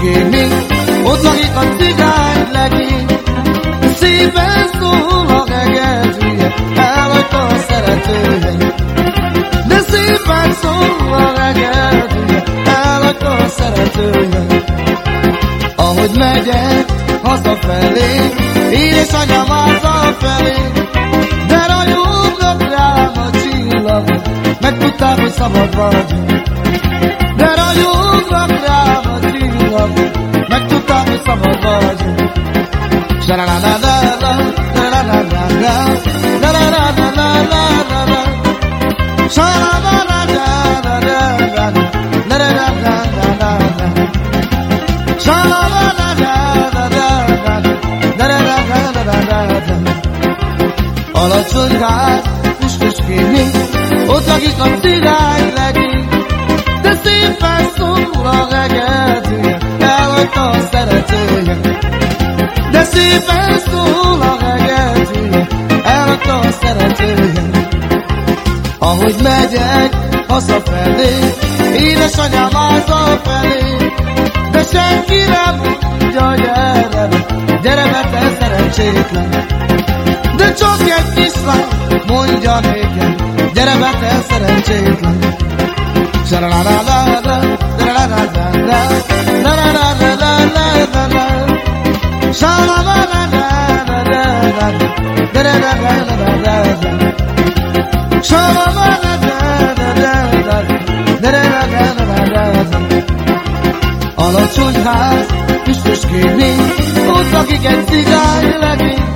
kémény, ott lakik a cigány legény. Szépen szól a hegedűje, elhagyta a szeretője. De szépen szól a hegedűje, elhagyta a szeretője. Ahogy megyek hazafelé, édesanyám felé, de rajódnak rám a csillagok, megtudták, hogy szabad vagy. Alacsony ház, cigány legény, de szépen szól a hegedűje, elhagyta szépen szól a hegedűje, elhagyta a szeretője. Ahogy megyek hazafelé, édesanyám felé, de senki nem mondja, gyere gyere be, te szerencsétlen. De csak egy kislány mondja nékem, gyere be, te szerencsétlen. sa la Alacsony ház, üstös kémény, ott lakik egy cigány legény,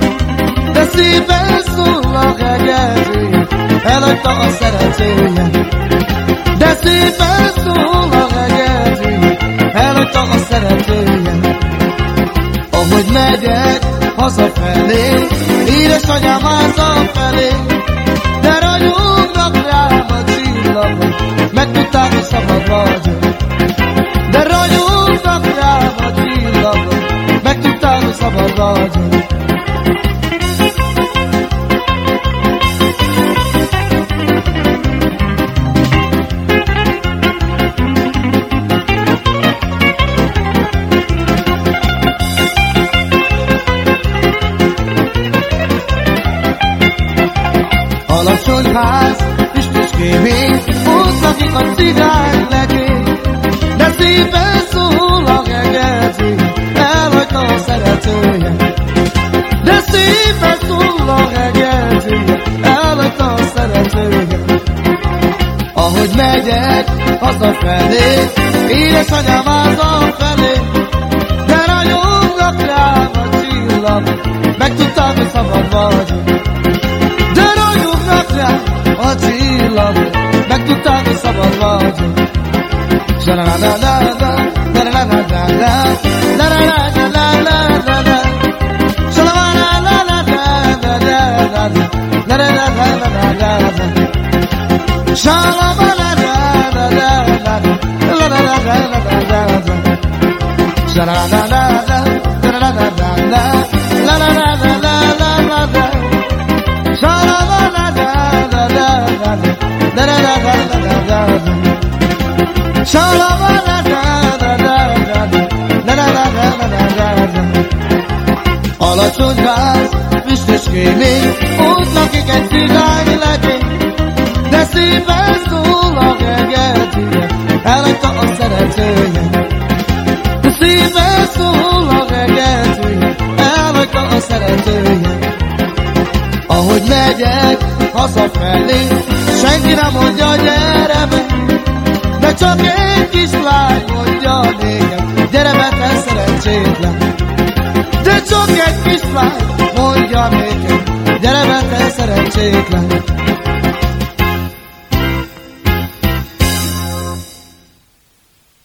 de szépen szól a hegedűje, elhagyta a szeretője. De szépen szól a hegedűje, elhagyta a szeretője. Ahogy megyek hazafelé, édesanyám háza felé, de ragyognak rám a csillagok, megtudták, hogy szabad vagyok. De ragyognak rám a csillagok, megtudták, hogy szabad vagyok. Alacsony ház, üstös kémény, ott lakik a cigány legény. De szépen szól a hegedű, elhagyta a szeretője. De szépen szól a hegedű, elhagyta a szeretője. Ahogy megyek hazafelé, édesanyám háza felé, de ragyognak rám a csillag, megtudtam, hogy szabad vagyok. tagi saballaji Sharana da da da Darana da da da Darana da da da da da Shalamana la la da da da da da Darana da da da da da Shalamana da da da da da La da da da da da da da Sharana da da da Darana da da da La la la la la la la da Shalamana da da da da da da da da Alacsony ház, füstös kémény, ott lakik egy cigány legény, de szépen szól a hegedűje, elhagyta a szeretője. De szépen szól a hegedűje, elhagyta a szeretője. Ahogy megyek hazafelé, senki nem mondja, szerencsétlen. De csak egy kislány mondja nékem, gyere be, te szerencsétlen.